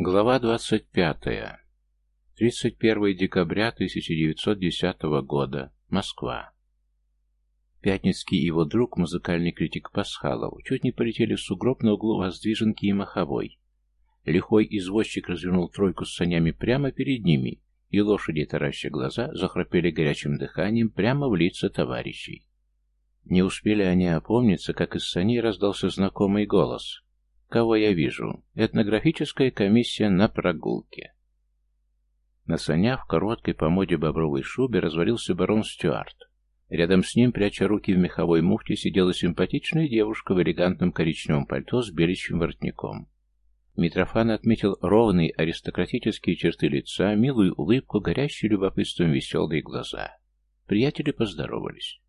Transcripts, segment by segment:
Глава 25. 31 декабря 1910 года. Москва. Пятницкий и его друг, музыкальный критик Пасхалов, чуть не полетели в сугроб на углу Воздвиженки и Маховой. Лихой извозчик развернул тройку с санями прямо перед ними, и лошади, тараща глаза, захрапели горячим дыханием прямо в лица товарищей. Не успели они опомниться, как из саней раздался знакомый голос. Кого я вижу? Этнографическая комиссия на прогулке. На санях в короткой по моде бобровой шубе развалился барон Стюарт. Рядом с ним, пряча руки в меховой муфте, сидела симпатичная девушка в элегантном коричневом пальто с беличьим воротником. Митрофан отметил ровные аристократические черты лица, милую улыбку, горящие любопытством веселые глаза. Приятели поздоровались.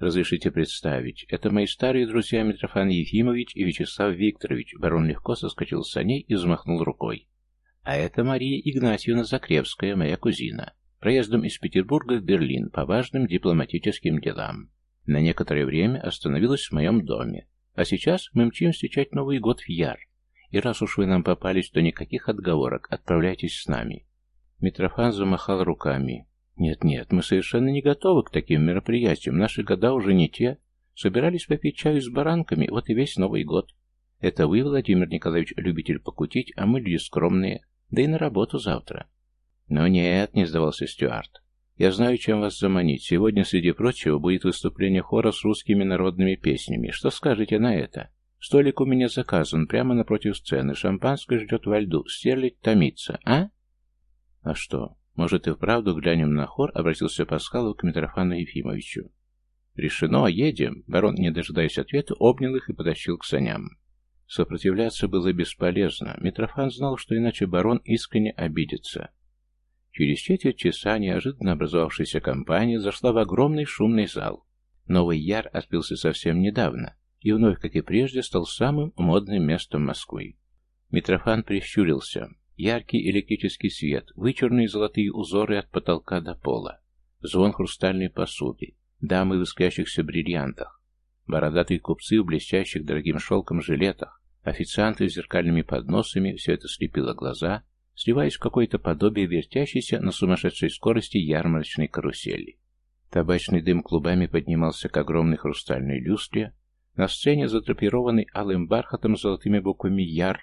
«Разрешите представить, это мои старые друзья Митрофан Ефимович и Вячеслав Викторович». Барон легко соскочил с саней и взмахнул рукой. «А это Мария Игнатьевна Закревская, моя кузина. Проездом из Петербурга в Берлин по важным дипломатическим делам. На некоторое время остановилась в моем доме. А сейчас мы мчим встречать Новый год в Яр. И раз уж вы нам попались, то никаких отговорок, отправляйтесь с нами». Митрофан замахал руками. «Нет-нет, мы совершенно не готовы к таким мероприятиям. Наши года уже не те. Собирались попить чаю с баранками, вот и весь Новый год. Это вы, Владимир Николаевич, любитель покутить, а мы люди скромные. Да и на работу завтра». «Но нет», — не сдавался Стюарт. «Я знаю, чем вас заманить. Сегодня, среди прочего, будет выступление хора с русскими народными песнями. Что скажете на это? Столик у меня заказан, прямо напротив сцены. Шампанское ждет во льду. Стерлить томится, а?» «А что, «Может, и вправду глянем на хор?» — обратился Пасхалов к Митрофану Ефимовичу. «Решено, едем!» Барон, не дожидаясь ответа, обнял их и потащил к саням. Сопротивляться было бесполезно. Митрофан знал, что иначе барон искренне обидится. Через четверть часа неожиданно образовавшаяся компания зашла в огромный шумный зал. Новый Яр открылся совсем недавно и вновь, как и прежде, стал самым модным местом Москвы. Митрофан прищурился. Яркий электрический свет, вычурные золотые узоры от потолка до пола, звон хрустальной посуды, дамы в искрящихся бриллиантах, бородатые купцы в блестящих дорогим шелком жилетах, официанты с зеркальными подносами, все это слепило глаза, сливаясь в какое-то подобие вертящейся на сумасшедшей скорости ярмарочной карусели. Табачный дым клубами поднимался к огромной хрустальной люстре, на сцене, задрапированной алым бархатом с золотыми буквами «Яр»,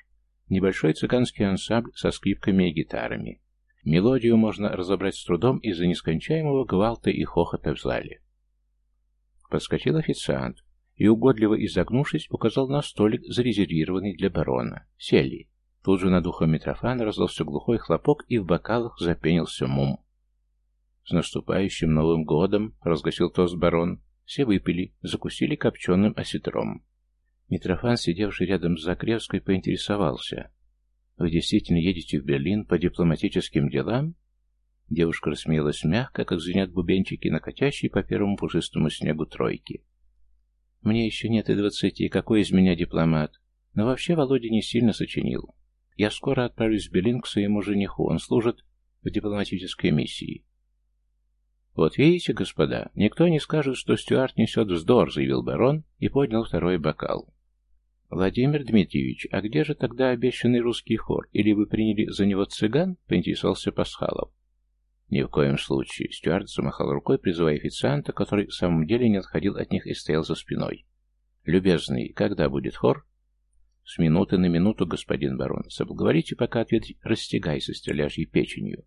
Небольшой цыганский ансамбль со скрипками и гитарами. Мелодию можно разобрать с трудом из-за нескончаемого гвалта и хохота в зале. Подскочил официант и, угодливо изогнувшись, указал на столик, зарезервированный для барона. Сели. Тут же над ухом Митрофана раздался глухой хлопок, и в бокалах запенился мум. «С наступающим Новым годом!» — разгласил тост барон. Все выпили, закусили копченым осетром. Митрофан, сидевший рядом с Закревской, поинтересовался. «Вы действительно едете в Берлин по дипломатическим делам?» Девушка рассмеялась мягко, как звенят бубенчики, накатящие по первому пушистому снегу тройки. «Мне еще нет и двадцати, какой из меня дипломат? Но вообще Володя не сильно сочинил. Я скоро отправлюсь в Берлин к своему жениху, он служит в дипломатической миссии». «Вот видите, господа, никто не скажет, что Стюарт несет вздор», — заявил барон и поднял второй бокал. «Владимир Дмитриевич, а где же тогда обещанный русский хор? Или вы приняли за него цыган?» — поинтересовался Пасхалов. «Ни в коем случае», — Стюарт замахал рукой, призывая официанта, который в самом деле не отходил от них и стоял за спиной. «Любезный, когда будет хор?» «С минуты на минуту, господин барон. Соблаговорите пока ответить «растягай со стреляжьей печенью».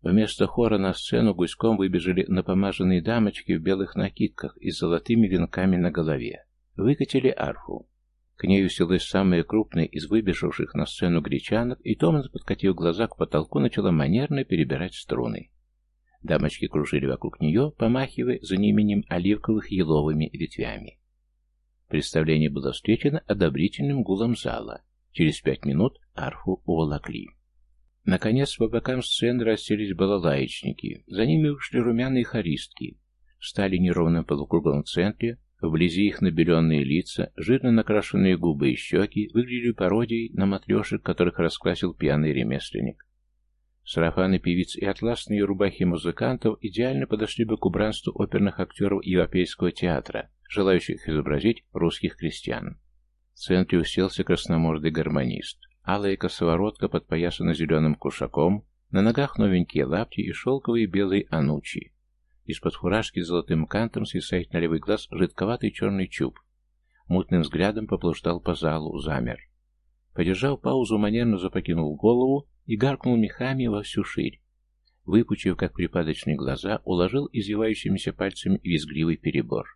Вместо хора на сцену гуськом выбежали напомаженные дамочки в белых накидках и с золотыми венками на голове. Выкатили арфу. К ней уселась самая крупная из выбежавших на сцену гречанок, и томно, подкатив глаза к потолку, начала манерно перебирать струны. Дамочки кружили вокруг нее, помахивая за неимением оливковых еловыми ветвями. Представление было встречено одобрительным гулом зала. Через пять минут арфу уволокли. Наконец, по бокам сцены расселись балалаечники. За ними ушли румяные хористки. Стали неровным полукругом в центре, Вблизи их набеленные лица, жирно накрашенные губы и щеки выглядели пародией на матрешек, которых раскрасил пьяный ремесленник. Сарафаны певиц и атласные рубахи музыкантов идеально подошли бы к убранству оперных актеров Европейского театра, желающих изобразить русских крестьян. В центре уселся красномордый гармонист. Алая косоворотка подпоясана зеленым кушаком, на ногах новенькие лапти и шелковые белые анучи. Из-под фуражки с золотым кантом свисает на левый глаз жидковатый черный чуб. Мутным взглядом поплуждал по залу, замер. Подержав паузу, манерно запокинул голову и гаркнул мехами во всю ширь. Выпучив, как припадочные глаза, уложил извивающимися пальцами визгливый перебор.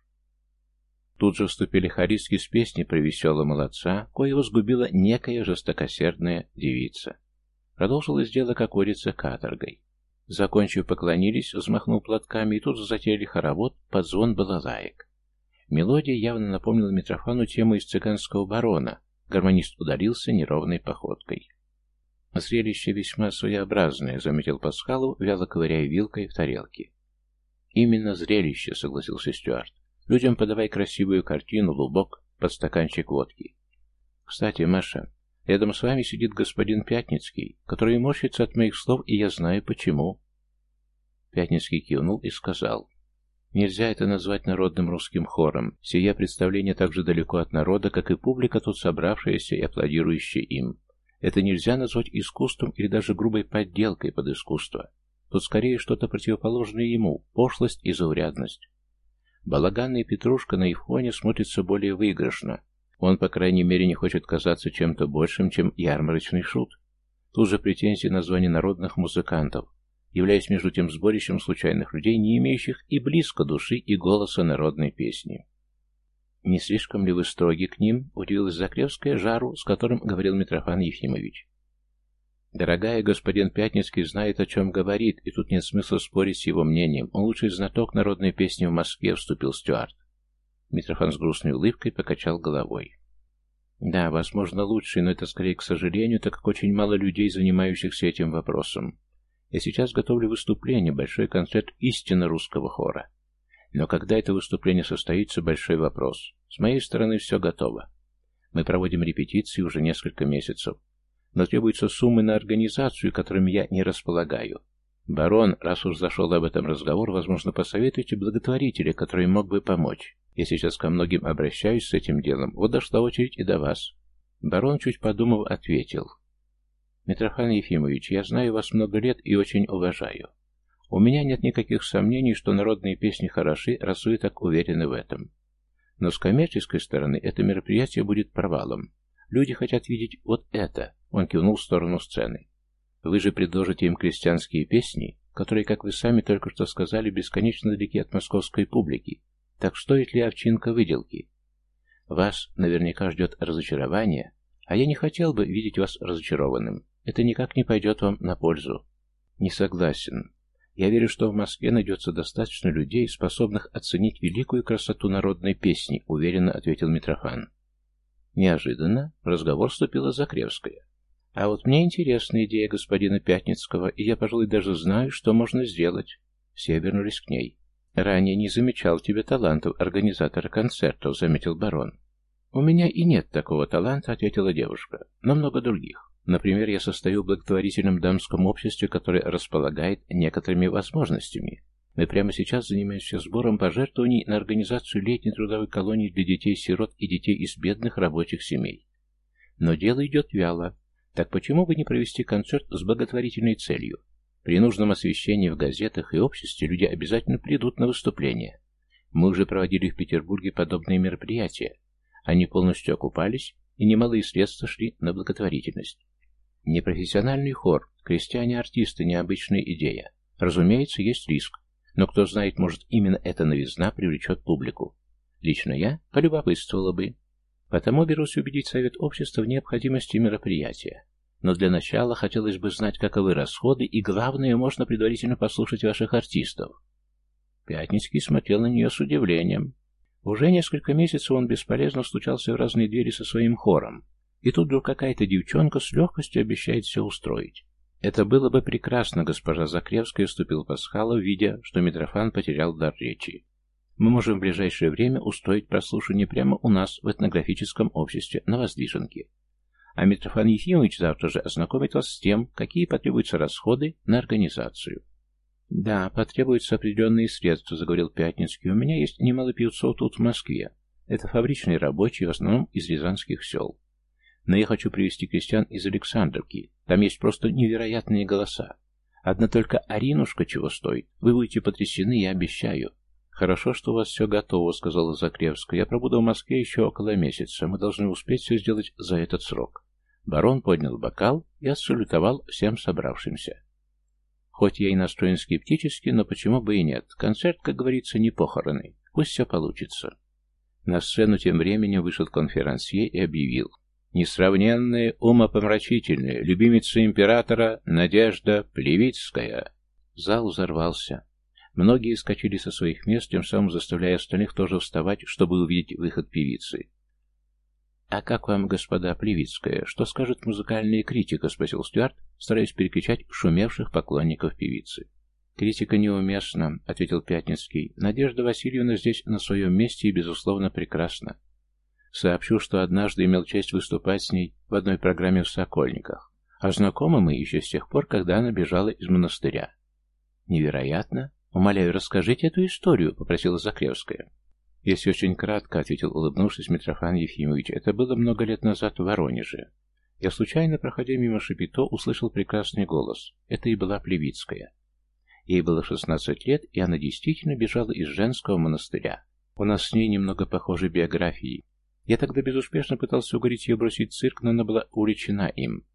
Тут же вступили хористки с песней про веселого молодца, коего сгубила некая жестокосердная девица. Продолжилось дело, как водится, каторгой. Закончив, поклонились, взмахнул платками, и тут затеяли хоровод под звон балалаек. Мелодия явно напомнила Митрофану тему из цыганского барона. Гармонист ударился неровной походкой. «Зрелище весьма своеобразное», — заметил Пасхалу, вяло ковыряя вилкой в тарелке. «Именно зрелище», — согласился Стюарт. Людям подавай красивую картину, лубок, под стаканчик водки. Кстати, Маша, рядом с вами сидит господин Пятницкий, который морщится от моих слов, и я знаю почему. Пятницкий кивнул и сказал. Нельзя это назвать народным русским хором. Сие представление так же далеко от народа, как и публика, тут собравшаяся и аплодирующая им. Это нельзя назвать искусством или даже грубой подделкой под искусство. Тут скорее что-то противоположное ему, пошлость и заурядность. Балаганный Петрушка на их фоне смотрится более выигрышно. Он, по крайней мере, не хочет казаться чем-то большим, чем ярмарочный шут. Тут же претензии на звание народных музыкантов, являясь между тем сборищем случайных людей, не имеющих и близко души и голоса народной песни. «Не слишком ли вы строги к ним?» — удивилась Закревская жару, с которым говорил Митрофан Ефимович. Дорогая, господин Пятницкий знает, о чем говорит, и тут нет смысла спорить с его мнением. Он лучший знаток народной песни в Москве, вступил Стюарт. Митрофан с грустной улыбкой покачал головой. Да, возможно, лучший, но это скорее к сожалению, так как очень мало людей, занимающихся этим вопросом. Я сейчас готовлю выступление, большой концерт истинно русского хора. Но когда это выступление состоится, большой вопрос. С моей стороны все готово. Мы проводим репетиции уже несколько месяцев но требуются суммы на организацию, которыми я не располагаю. Барон, раз уж зашел об этом разговор, возможно, посоветуйте благотворителя, который мог бы помочь. Я сейчас ко многим обращаюсь с этим делом, вот дошла очередь и до вас. Барон, чуть подумав, ответил. Митрофан Ефимович, я знаю вас много лет и очень уважаю. У меня нет никаких сомнений, что народные песни хороши, раз вы так уверены в этом. Но с коммерческой стороны это мероприятие будет провалом. Люди хотят видеть вот это, он кивнул в сторону сцены. Вы же предложите им крестьянские песни, которые, как вы сами только что сказали, бесконечно далеки от московской публики. Так стоит ли овчинка выделки? Вас наверняка ждет разочарование, а я не хотел бы видеть вас разочарованным. Это никак не пойдет вам на пользу. Не согласен. Я верю, что в Москве найдется достаточно людей, способных оценить великую красоту народной песни, уверенно ответил Митрофан. Неожиданно в разговор вступила Закревская. А вот мне интересна идея господина Пятницкого, и я, пожалуй, даже знаю, что можно сделать. Все обернулись к ней. Ранее не замечал тебе талантов организатора концертов, заметил барон. У меня и нет такого таланта, ответила девушка, но много других. Например, я состою в благотворительном дамском обществе, которое располагает некоторыми возможностями. Мы прямо сейчас занимаемся сбором пожертвований на организацию летней трудовой колонии для детей-сирот и детей из бедных рабочих семей. Но дело идет вяло. Так почему бы не провести концерт с благотворительной целью? При нужном освещении в газетах и обществе люди обязательно придут на выступление. Мы уже проводили в Петербурге подобные мероприятия. Они полностью окупались, и немалые средства шли на благотворительность. Непрофессиональный хор, крестьяне-артисты – необычная идея. Разумеется, есть риск, но кто знает, может именно эта новизна привлечет публику. Лично я полюбопытствовала бы. Потому берусь убедить Совет Общества в необходимости мероприятия. Но для начала хотелось бы знать, каковы расходы, и главное, можно предварительно послушать ваших артистов. Пятницкий смотрел на нее с удивлением. Уже несколько месяцев он бесполезно стучался в разные двери со своим хором, и тут вдруг какая-то девчонка с легкостью обещает все устроить. «Это было бы прекрасно, госпожа Закревская», — вступил Пасхалов, видя, что Митрофан потерял дар речи. Мы можем в ближайшее время устроить прослушивание прямо у нас в этнографическом обществе на Воздвиженке. А Митрофан Ефимович завтра же ознакомит вас с тем, какие потребуются расходы на организацию. «Да, потребуются определенные средства», — заговорил Пятницкий. «У меня есть немало певцов тут, в Москве. Это фабричные рабочие, в основном из рязанских сел. Но я хочу привести крестьян из Александровки. Там есть просто невероятные голоса. Одна только Аринушка чего стоит. Вы будете потрясены, я обещаю. «Хорошо, что у вас все готово», — сказала Закревская. «Я пробуду в Москве еще около месяца. Мы должны успеть все сделать за этот срок». Барон поднял бокал и отсалютовал всем собравшимся. Хоть я и настроен скептически, но почему бы и нет. Концерт, как говорится, не похороны. Пусть все получится. На сцену тем временем вышел конферансье и объявил. Несравненная, умопомрачительная, любимица императора Надежда Плевицкая. Зал взорвался. Многие скачали со своих мест, тем самым заставляя остальных тоже вставать, чтобы увидеть выход певицы. «А как вам, господа Плевицкая, что скажет музыкальная критика?» — спросил Стюарт, стараясь перекричать шумевших поклонников певицы. «Критика неуместна», — ответил Пятницкий. «Надежда Васильевна здесь на своем месте и, безусловно, прекрасна. Сообщу, что однажды имел честь выступать с ней в одной программе в Сокольниках, а знакомы мы еще с тех пор, когда она бежала из монастыря». «Невероятно! Умоляю, расскажите эту историю», — попросила Закревская. «Если очень кратко», — ответил, улыбнувшись Митрофан Ефимович, — «это было много лет назад в Воронеже. Я случайно, проходя мимо Шапито, услышал прекрасный голос. Это и была Плевицкая. Ей было 16 лет, и она действительно бежала из женского монастыря. У нас с ней немного похожи биографии. Я тогда безуспешно пытался уговорить ее бросить цирк, но она была увлечена им.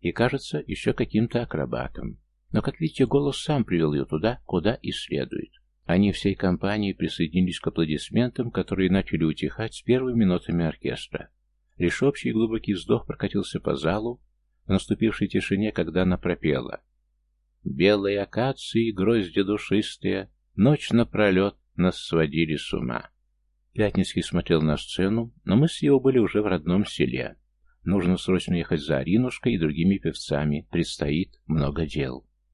И, кажется, еще каким-то акробатом. Но, как видите, голос сам привел ее туда, куда и следует. Они всей компанией присоединились к аплодисментам, которые начали утихать с первыми нотами оркестра. Лишь общий глубокий вздох прокатился по залу, в наступившей тишине, когда она пропела. «Белые акации, грозди душистые, ночь напролет нас сводили с ума». Пятницкий смотрел на сцену, но мы с его были уже в родном селе. Нужно срочно ехать за Аринушкой и другими певцами, предстоит много дел.